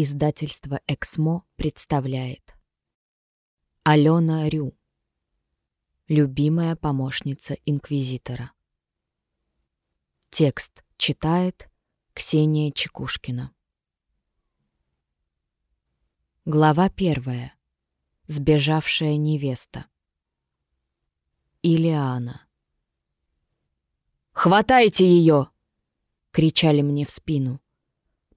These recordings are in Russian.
Издательство «Эксмо» представляет Алена Рю Любимая помощница инквизитора Текст читает Ксения Чекушкина Глава первая. Сбежавшая невеста. Илиана. «Хватайте ее!» — кричали мне в спину.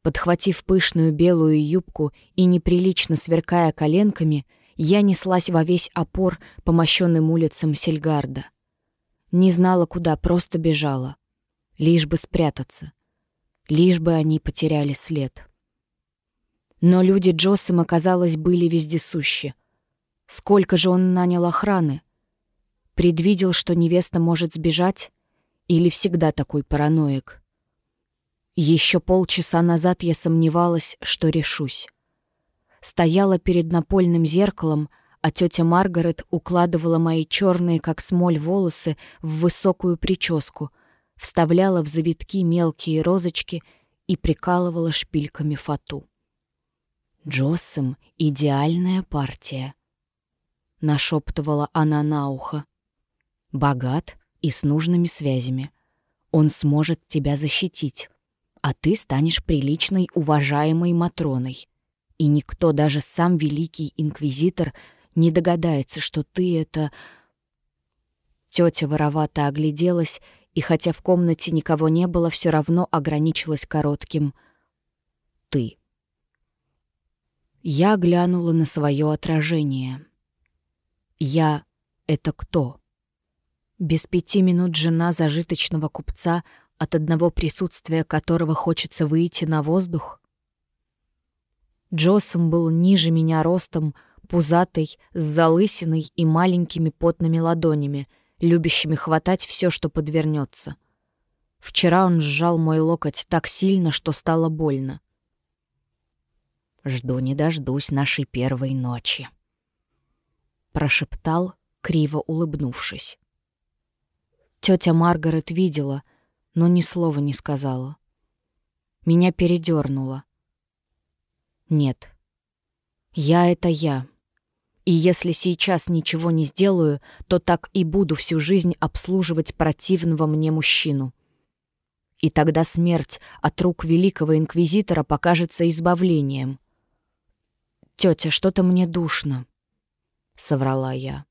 Подхватив пышную белую юбку и неприлично сверкая коленками, я неслась во весь опор по мощенным улицам Сельгарда. Не знала, куда, просто бежала. Лишь бы спрятаться. Лишь бы они потеряли след. Но люди Джоссом, оказалось, были вездесущи. Сколько же он нанял охраны? Предвидел, что невеста может сбежать? Или всегда такой параноик? Еще полчаса назад я сомневалась, что решусь. Стояла перед напольным зеркалом, а тетя Маргарет укладывала мои черные, как смоль, волосы в высокую прическу, вставляла в завитки мелкие розочки и прикалывала шпильками фату. «Джоссом — идеальная партия», — нашептывала она на ухо. «Богат и с нужными связями. Он сможет тебя защитить» а ты станешь приличной, уважаемой Матроной. И никто, даже сам великий инквизитор, не догадается, что ты это... Тетя воровато огляделась, и хотя в комнате никого не было, все равно ограничилась коротким «ты». Я глянула на свое отражение. Я — это кто? Без пяти минут жена зажиточного купца — от одного присутствия которого хочется выйти на воздух? Джоссом был ниже меня ростом, пузатый, с залысиной и маленькими потными ладонями, любящими хватать все, что подвернется. Вчера он сжал мой локоть так сильно, что стало больно. «Жду не дождусь нашей первой ночи», — прошептал, криво улыбнувшись. Тетя Маргарет видела, но ни слова не сказала. Меня передернуло. Нет. Я — это я. И если сейчас ничего не сделаю, то так и буду всю жизнь обслуживать противного мне мужчину. И тогда смерть от рук великого инквизитора покажется избавлением. «Тетя, что-то мне душно», — соврала я.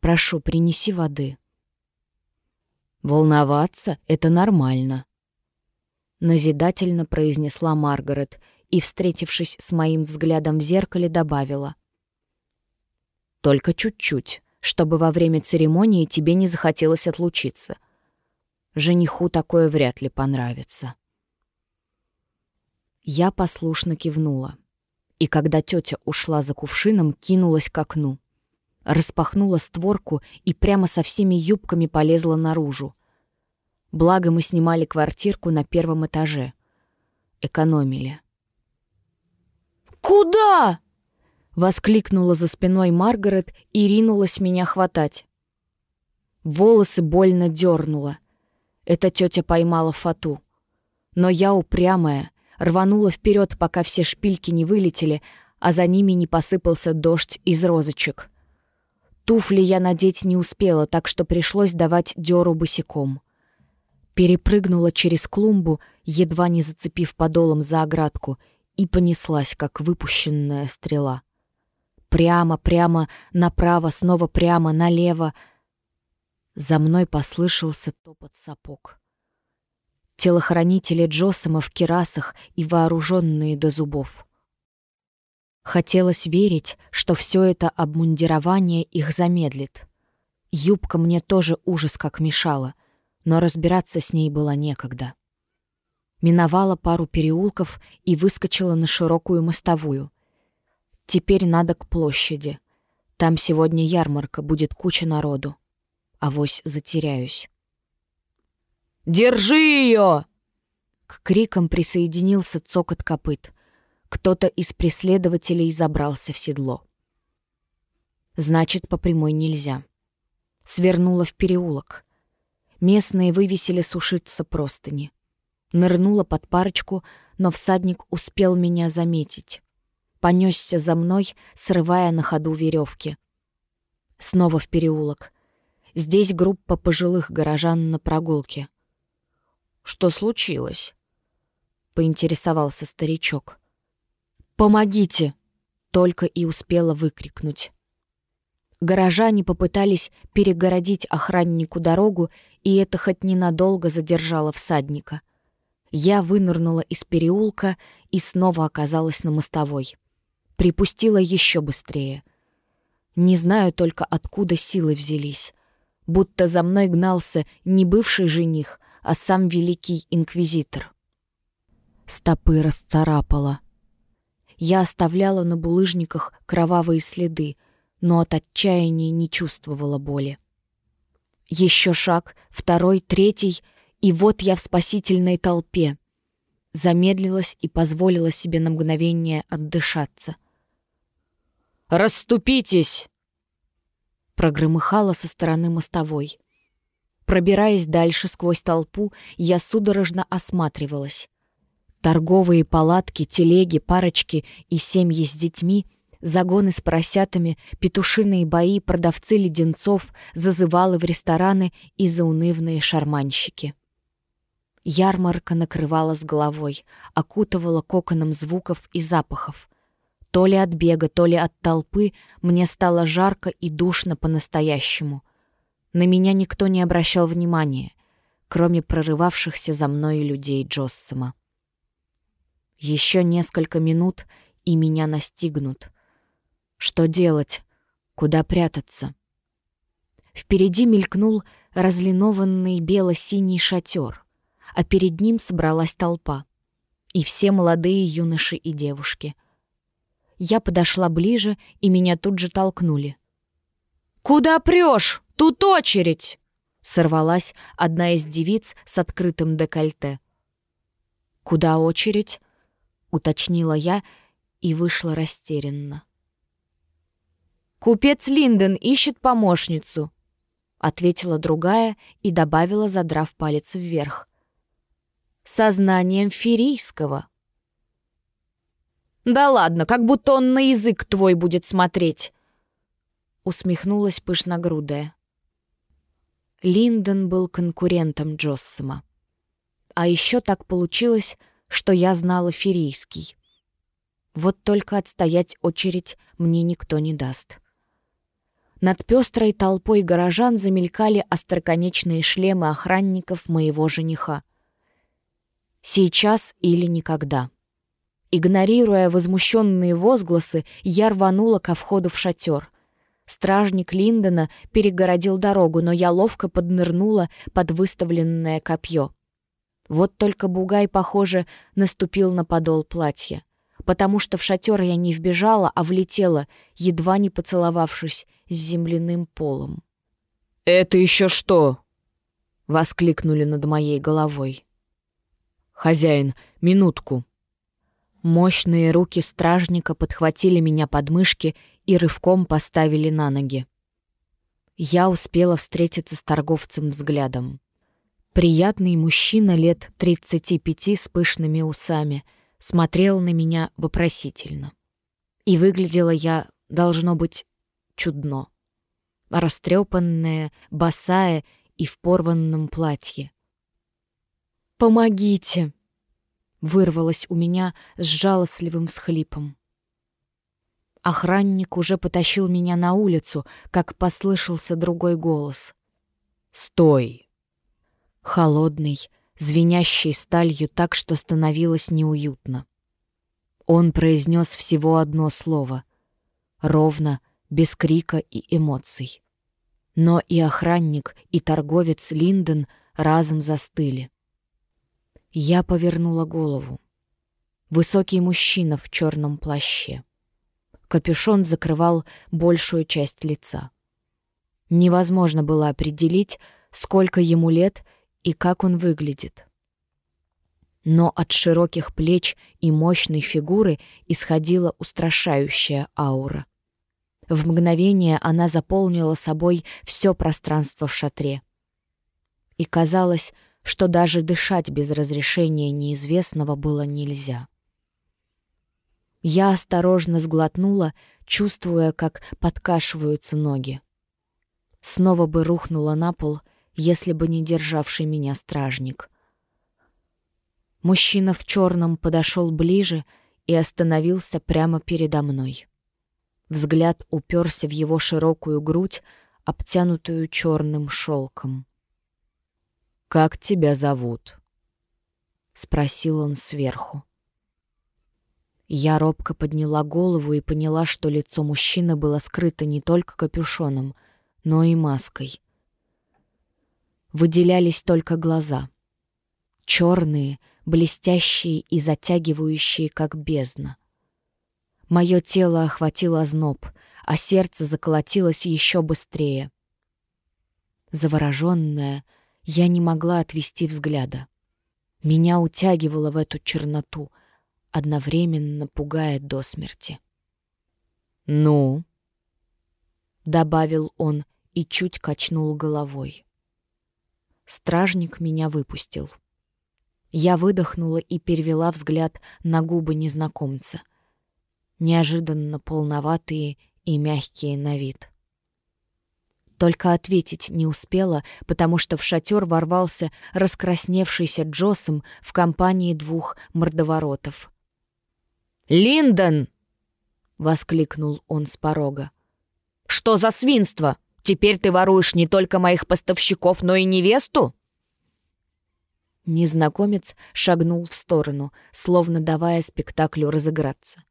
«Прошу, принеси воды». «Волноваться — это нормально», — назидательно произнесла Маргарет и, встретившись с моим взглядом в зеркале, добавила. «Только чуть-чуть, чтобы во время церемонии тебе не захотелось отлучиться. Жениху такое вряд ли понравится». Я послушно кивнула, и когда тетя ушла за кувшином, кинулась к окну распахнула створку и прямо со всеми юбками полезла наружу. Благо мы снимали квартирку на первом этаже. Экономили. «Куда?» — воскликнула за спиной Маргарет и ринулась меня хватать. Волосы больно дернула. Эта тетя поймала фату. Но я упрямая, рванула вперед, пока все шпильки не вылетели, а за ними не посыпался дождь из розочек — Туфли я надеть не успела, так что пришлось давать дёру босиком. Перепрыгнула через клумбу, едва не зацепив подолом за оградку, и понеслась, как выпущенная стрела. Прямо, прямо, направо, снова прямо, налево. За мной послышался топот сапог. Телохранители Джосома в керасах и вооруженные до зубов. Хотелось верить, что все это обмундирование их замедлит. Юбка мне тоже ужас как мешала, но разбираться с ней было некогда. Миновала пару переулков и выскочила на широкую мостовую. Теперь надо к площади. Там сегодня ярмарка, будет куча народу. Авось затеряюсь. «Держи ее!» К крикам присоединился цокот копыт. Кто-то из преследователей забрался в седло. Значит, по прямой нельзя. Свернула в переулок. Местные вывесили сушиться простыни. Нырнула под парочку, но всадник успел меня заметить. Понесся за мной, срывая на ходу веревки. Снова в переулок. Здесь группа пожилых горожан на прогулке. «Что случилось?» — поинтересовался старичок. «Помогите!» — только и успела выкрикнуть. Горожане попытались перегородить охраннику дорогу, и это хоть ненадолго задержало всадника. Я вынырнула из переулка и снова оказалась на мостовой. Припустила еще быстрее. Не знаю только, откуда силы взялись. Будто за мной гнался не бывший жених, а сам великий инквизитор. Стопы расцарапала. Я оставляла на булыжниках кровавые следы, но от отчаяния не чувствовала боли. Еще шаг, второй, третий, и вот я в спасительной толпе. Замедлилась и позволила себе на мгновение отдышаться. «Расступитесь!» Прогромыхала со стороны мостовой. Пробираясь дальше сквозь толпу, я судорожно осматривалась. Торговые палатки, телеги, парочки и семьи с детьми, загоны с поросятами, петушиные бои, продавцы леденцов, зазывалы в рестораны и заунывные шарманщики. Ярмарка накрывала с головой, окутывала коконом звуков и запахов. То ли от бега, то ли от толпы мне стало жарко и душно по-настоящему. На меня никто не обращал внимания, кроме прорывавшихся за мной людей Джоссома. Еще несколько минут, и меня настигнут. Что делать? Куда прятаться? Впереди мелькнул разлинованный бело-синий шатер, а перед ним собралась толпа. И все молодые юноши и девушки. Я подошла ближе, и меня тут же толкнули. «Куда прешь? Тут очередь!» Сорвалась одна из девиц с открытым декольте. «Куда очередь?» — уточнила я и вышла растерянно. «Купец Линден ищет помощницу», — ответила другая и добавила, задрав палец вверх. «Сознанием ферийского». «Да ладно, как будто он на язык твой будет смотреть», — усмехнулась пышногрудая. Линден был конкурентом Джоссома. А еще так получилось, что я знала ферийский. Вот только отстоять очередь мне никто не даст. Над пестрой толпой горожан замелькали остроконечные шлемы охранников моего жениха. Сейчас или никогда. Игнорируя возмущенные возгласы, я рванула ко входу в шатер. Стражник Линдона перегородил дорогу, но я ловко поднырнула под выставленное копье. Вот только Бугай, похоже, наступил на подол платья. Потому что в шатер я не вбежала, а влетела, едва не поцеловавшись с земляным полом. «Это еще что?» — воскликнули над моей головой. «Хозяин, минутку». Мощные руки стражника подхватили меня под мышки и рывком поставили на ноги. Я успела встретиться с торговцем взглядом. Приятный мужчина лет 35 с пышными усами смотрел на меня вопросительно. И выглядела я, должно быть, чудно. Растрепанная, босая и в порванном платье. «Помогите!» — вырвалось у меня с жалостливым всхлипом. Охранник уже потащил меня на улицу, как послышался другой голос. «Стой!» Холодный, звенящий сталью так, что становилось неуютно. Он произнес всего одно слово, ровно, без крика и эмоций. Но и охранник, и торговец Линден разом застыли. Я повернула голову. Высокий мужчина в черном плаще. Капюшон закрывал большую часть лица. Невозможно было определить, сколько ему лет и как он выглядит. Но от широких плеч и мощной фигуры исходила устрашающая аура. В мгновение она заполнила собой все пространство в шатре. И казалось, что даже дышать без разрешения неизвестного было нельзя. Я осторожно сглотнула, чувствуя, как подкашиваются ноги. Снова бы рухнула на пол, если бы не державший меня стражник. Мужчина в черном подошел ближе и остановился прямо передо мной. Взгляд уперся в его широкую грудь, обтянутую черным шелком. «Как тебя зовут?» — спросил он сверху. Я робко подняла голову и поняла, что лицо мужчины было скрыто не только капюшоном, но и маской. Выделялись только глаза. Черные, блестящие и затягивающие, как бездна. Мое тело охватило зноб, а сердце заколотилось еще быстрее. Завороженная, я не могла отвести взгляда. Меня утягивало в эту черноту — одновременно пугает до смерти. «Ну?» — добавил он и чуть качнул головой. Стражник меня выпустил. Я выдохнула и перевела взгляд на губы незнакомца. Неожиданно полноватые и мягкие на вид. Только ответить не успела, потому что в шатер ворвался раскрасневшийся Джосом в компании двух мордоворотов. «Линдон!» — воскликнул он с порога. «Что за свинство? Теперь ты воруешь не только моих поставщиков, но и невесту?» Незнакомец шагнул в сторону, словно давая спектаклю разыграться.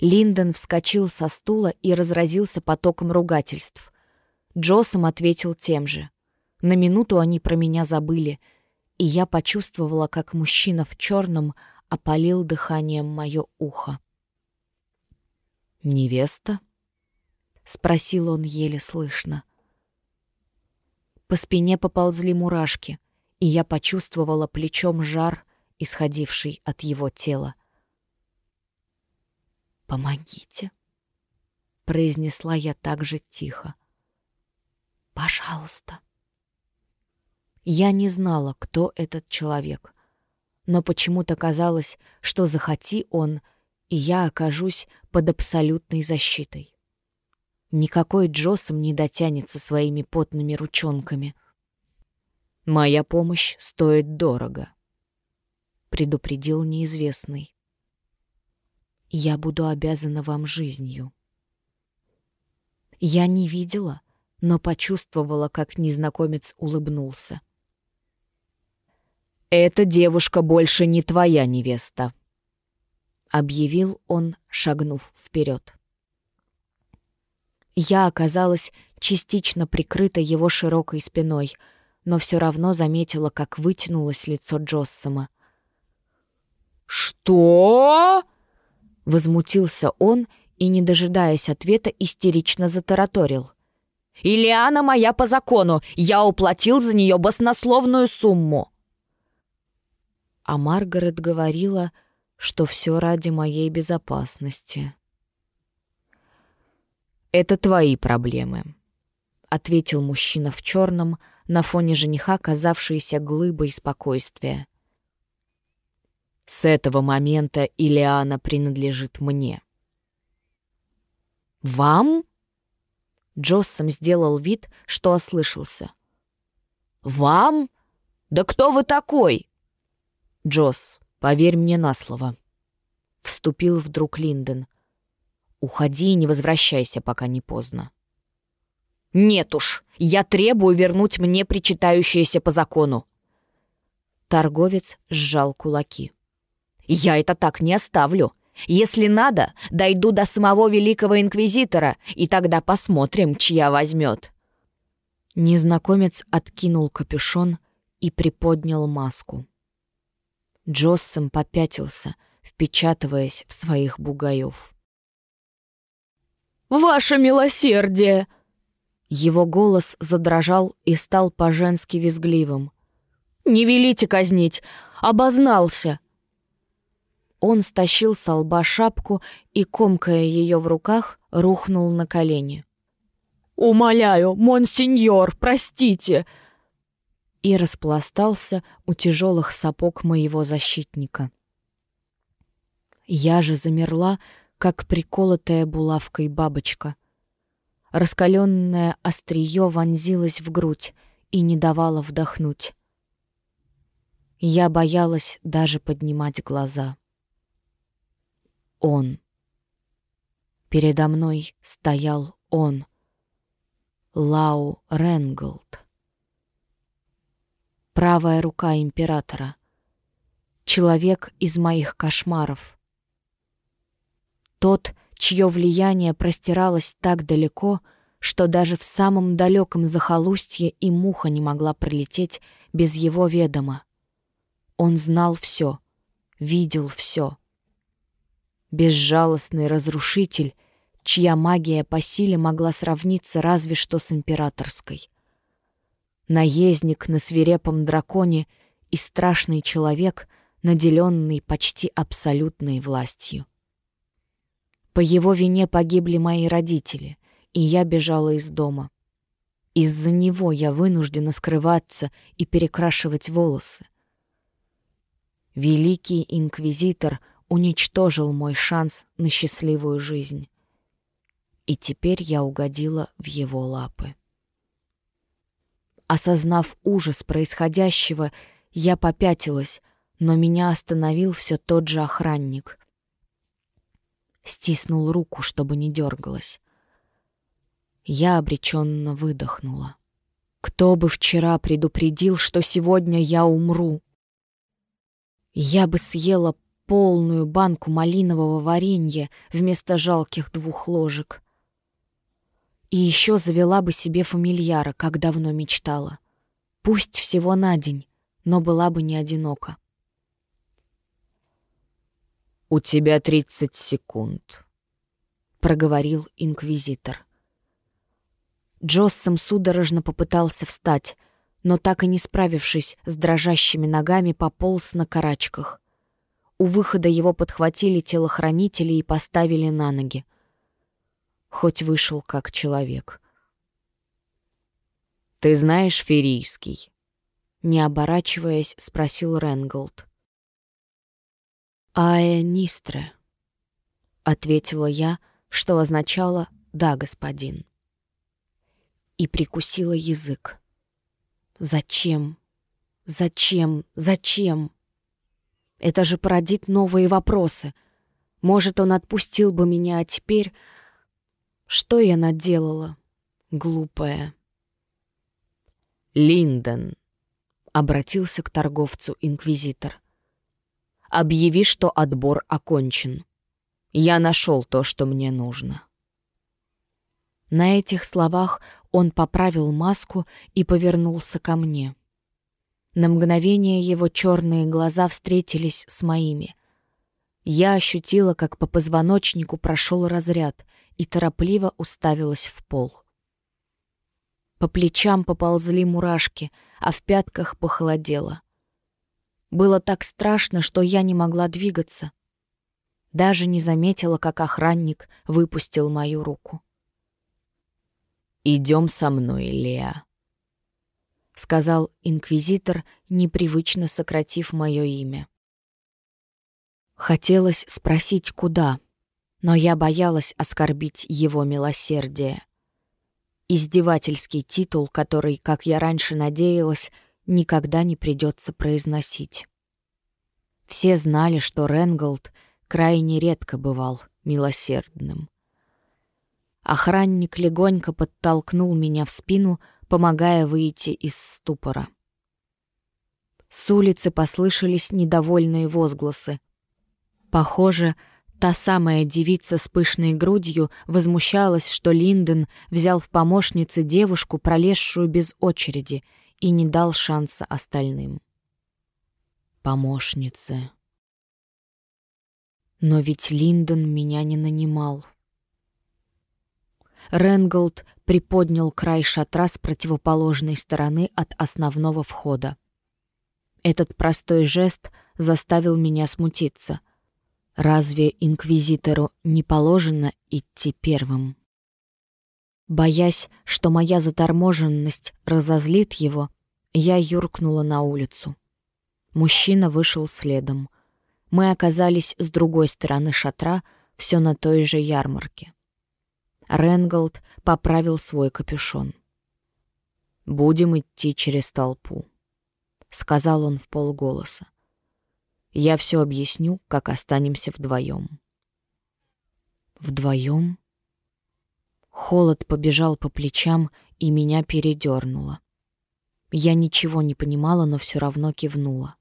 Линдон вскочил со стула и разразился потоком ругательств. Джосом ответил тем же. На минуту они про меня забыли, и я почувствовала, как мужчина в черном опалил дыханием мое ухо. «Невеста?» — спросил он еле слышно. По спине поползли мурашки, и я почувствовала плечом жар, исходивший от его тела. «Помогите», — произнесла я так же тихо. «Пожалуйста». Я не знала, кто этот человек но почему-то казалось, что захоти он, и я окажусь под абсолютной защитой. Никакой Джосом не дотянется своими потными ручонками. «Моя помощь стоит дорого», — предупредил неизвестный. «Я буду обязана вам жизнью». Я не видела, но почувствовала, как незнакомец улыбнулся. «Эта девушка больше не твоя невеста», — объявил он, шагнув вперед. Я оказалась частично прикрыта его широкой спиной, но все равно заметила, как вытянулось лицо Джоссома. «Что?» — возмутился он и, не дожидаясь ответа, истерично затараторил. «Ильяна моя по закону! Я уплатил за нее баснословную сумму!» а Маргарет говорила, что все ради моей безопасности. «Это твои проблемы», — ответил мужчина в черном, на фоне жениха казавшийся глыбой спокойствия. «С этого момента Илиана принадлежит мне». «Вам?» Джоссом сделал вид, что ослышался. «Вам? Да кто вы такой?» «Джосс, поверь мне на слово», — вступил вдруг Линдон. «Уходи и не возвращайся, пока не поздно». «Нет уж, я требую вернуть мне причитающееся по закону». Торговец сжал кулаки. «Я это так не оставлю. Если надо, дойду до самого великого инквизитора, и тогда посмотрим, чья возьмет». Незнакомец откинул капюшон и приподнял маску. Джоссом попятился, впечатываясь в своих бугаев. «Ваше милосердие!» Его голос задрожал и стал по-женски визгливым. «Не велите казнить! Обознался!» Он стащил с лба шапку и, комкая ее в руках, рухнул на колени. «Умоляю, монсеньор, простите!» и распластался у тяжелых сапог моего защитника. Я же замерла, как приколотая булавкой бабочка. Раскаленное острие вонзилось в грудь и не давало вдохнуть. Я боялась даже поднимать глаза. Он. Передо мной стоял он. Лау Ренголд. Правая рука императора. Человек из моих кошмаров — тот, чье влияние простиралось так далеко, что даже в самом далеком захолустье и муха не могла пролететь без его ведома. Он знал все, видел все. Безжалостный разрушитель, чья магия по силе могла сравниться разве что с императорской. Наездник на свирепом драконе и страшный человек, наделенный почти абсолютной властью. По его вине погибли мои родители, и я бежала из дома. Из-за него я вынуждена скрываться и перекрашивать волосы. Великий инквизитор уничтожил мой шанс на счастливую жизнь. И теперь я угодила в его лапы. Осознав ужас происходящего, я попятилась, но меня остановил все тот же охранник стиснул руку, чтобы не дергалась. Я обреченно выдохнула. Кто бы вчера предупредил, что сегодня я умру? Я бы съела полную банку малинового варенья вместо жалких двух ложек. И еще завела бы себе фамильяра, как давно мечтала. Пусть всего на день, но была бы не одинока. «У тебя тридцать секунд», — проговорил инквизитор. Джоссом судорожно попытался встать, но так и не справившись с дрожащими ногами, пополз на карачках. У выхода его подхватили телохранители и поставили на ноги. Хоть вышел как человек. «Ты знаешь ферийский?» Не оборачиваясь, спросил Ренголд. «Аэ Нистре», — ответила я, что означало «да, господин». И прикусила язык. «Зачем? Зачем? Зачем?» Это же породит новые вопросы. Может, он отпустил бы меня, а теперь... Что я наделала? Глупая. «Линдон», — обратился к торговцу инквизитор. Объяви, что отбор окончен. Я нашел то, что мне нужно». На этих словах он поправил маску и повернулся ко мне. На мгновение его черные глаза встретились с моими. Я ощутила, как по позвоночнику прошел разряд и торопливо уставилась в пол. По плечам поползли мурашки, а в пятках похолодело. Было так страшно, что я не могла двигаться. Даже не заметила, как охранник выпустил мою руку. «Идем со мной, Леа», — сказал инквизитор, непривычно сократив мое имя. Хотелось спросить, куда, но я боялась оскорбить его милосердие. Издевательский титул, который, как я раньше надеялась, никогда не придется произносить. Все знали, что Ренголд крайне редко бывал милосердным. Охранник легонько подтолкнул меня в спину, помогая выйти из ступора. С улицы послышались недовольные возгласы. Похоже, та самая девица с пышной грудью возмущалась, что Линден взял в помощницы девушку, пролезшую без очереди, и не дал шанса остальным. Помощницы. Но ведь Линдон меня не нанимал. Ренголд приподнял край шатра с противоположной стороны от основного входа. Этот простой жест заставил меня смутиться. Разве инквизитору не положено идти первым? Боясь, что моя заторможенность разозлит его, Я юркнула на улицу. Мужчина вышел следом. Мы оказались с другой стороны шатра, все на той же ярмарке. Ренголд поправил свой капюшон. «Будем идти через толпу», — сказал он в полголоса. «Я все объясню, как останемся вдвоем». «Вдвоем?» Холод побежал по плечам, и меня передернуло. Я ничего не понимала, но все равно кивнула.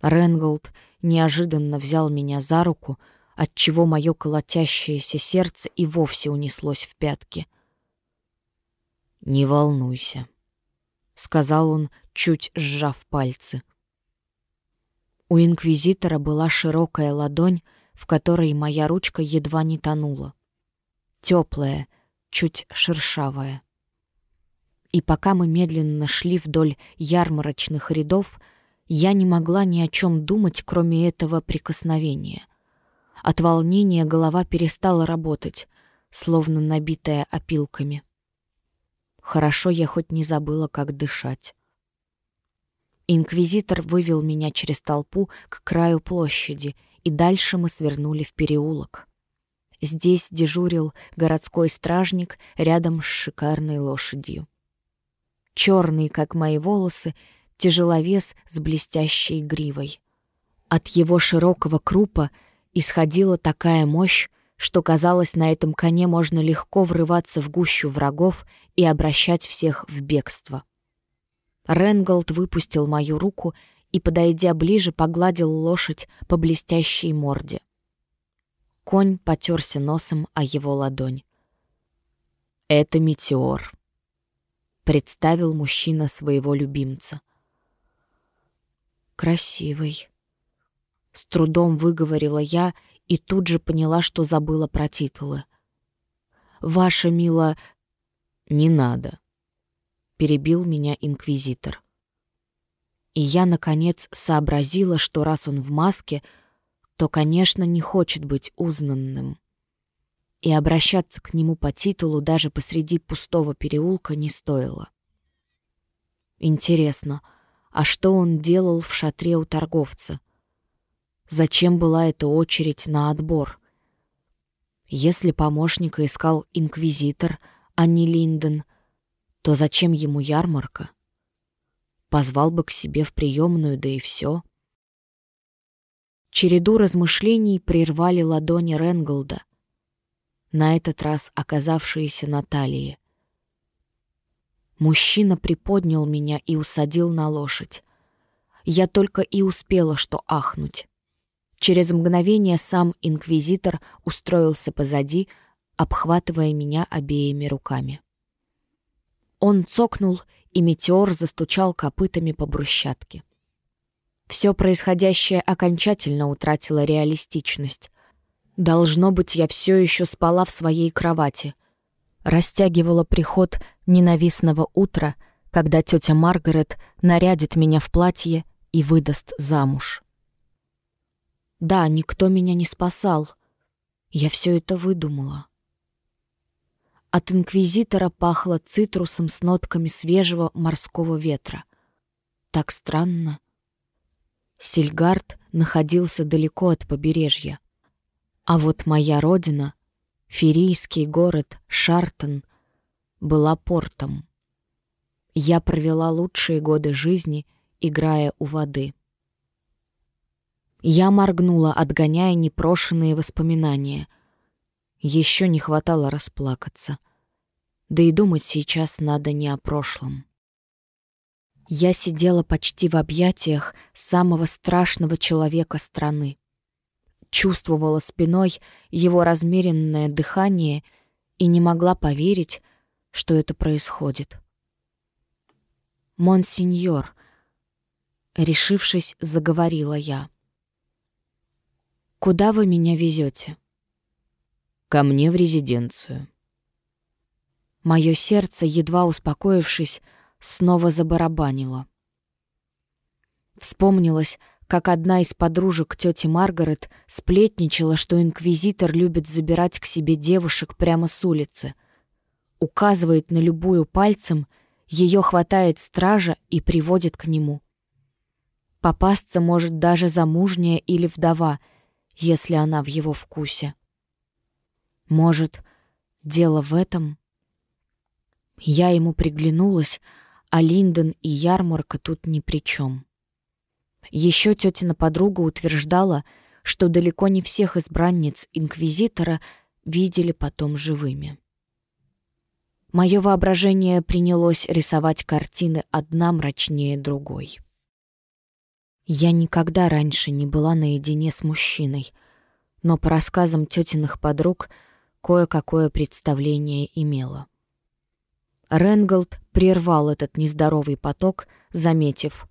Ренголд неожиданно взял меня за руку, отчего мое колотящееся сердце и вовсе унеслось в пятки. «Не волнуйся», — сказал он, чуть сжав пальцы. У инквизитора была широкая ладонь, в которой моя ручка едва не тонула. Теплая, чуть шершавая. И пока мы медленно шли вдоль ярмарочных рядов, я не могла ни о чем думать, кроме этого прикосновения. От волнения голова перестала работать, словно набитая опилками. Хорошо я хоть не забыла, как дышать. Инквизитор вывел меня через толпу к краю площади, и дальше мы свернули в переулок. Здесь дежурил городской стражник рядом с шикарной лошадью. Черный, как мои волосы, тяжеловес с блестящей гривой. От его широкого крупа исходила такая мощь, что казалось, на этом коне можно легко врываться в гущу врагов и обращать всех в бегство. Ренголд выпустил мою руку и, подойдя ближе, погладил лошадь по блестящей морде. Конь потерся носом о его ладонь. «Это метеор», — представил мужчина своего любимца. «Красивый», — с трудом выговорила я и тут же поняла, что забыла про титулы. «Ваша мила...» «Не надо», — перебил меня инквизитор. И я, наконец, сообразила, что раз он в маске — то, конечно, не хочет быть узнанным. И обращаться к нему по титулу даже посреди пустого переулка не стоило. Интересно, а что он делал в шатре у торговца? Зачем была эта очередь на отбор? Если помощника искал инквизитор, а не Линден, то зачем ему ярмарка? Позвал бы к себе в приемную, да и все. Череду размышлений прервали ладони Ренголда, на этот раз оказавшиеся на талии. Мужчина приподнял меня и усадил на лошадь. Я только и успела что ахнуть. Через мгновение сам инквизитор устроился позади, обхватывая меня обеими руками. Он цокнул, и метеор застучал копытами по брусчатке. Все происходящее окончательно утратило реалистичность. Должно быть, я все еще спала в своей кровати. Растягивала приход ненавистного утра, когда тетя Маргарет нарядит меня в платье и выдаст замуж. Да, никто меня не спасал. Я все это выдумала. От инквизитора пахло цитрусом с нотками свежего морского ветра. Так странно. Сильгард находился далеко от побережья. А вот моя родина, ферийский город Шартон, была портом. Я провела лучшие годы жизни, играя у воды. Я моргнула, отгоняя непрошенные воспоминания. Еще не хватало расплакаться. Да и думать сейчас надо не о прошлом. Я сидела почти в объятиях самого страшного человека страны. Чувствовала спиной его размеренное дыхание и не могла поверить, что это происходит. «Монсеньор», — решившись, заговорила я. «Куда вы меня везете?» «Ко мне в резиденцию». Мое сердце, едва успокоившись, снова забарабанило. Вспомнилось, как одна из подружек тети Маргарет сплетничала, что инквизитор любит забирать к себе девушек прямо с улицы. Указывает на любую пальцем ее хватает стража и приводит к нему. Попасться может даже замужняя или вдова, если она в его вкусе. Может, дело в этом? Я ему приглянулась, а Линдон и ярмарка тут ни при чем. Еще тетина подруга утверждала, что далеко не всех избранниц Инквизитора видели потом живыми. Мое воображение принялось рисовать картины одна мрачнее другой. Я никогда раньше не была наедине с мужчиной, но по рассказам тетиных подруг кое-какое представление имела. Ренголд прервал этот нездоровый поток, заметив.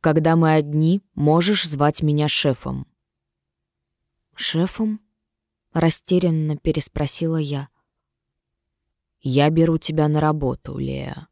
«Когда мы одни, можешь звать меня шефом». «Шефом?» — растерянно переспросила я. «Я беру тебя на работу, Леа».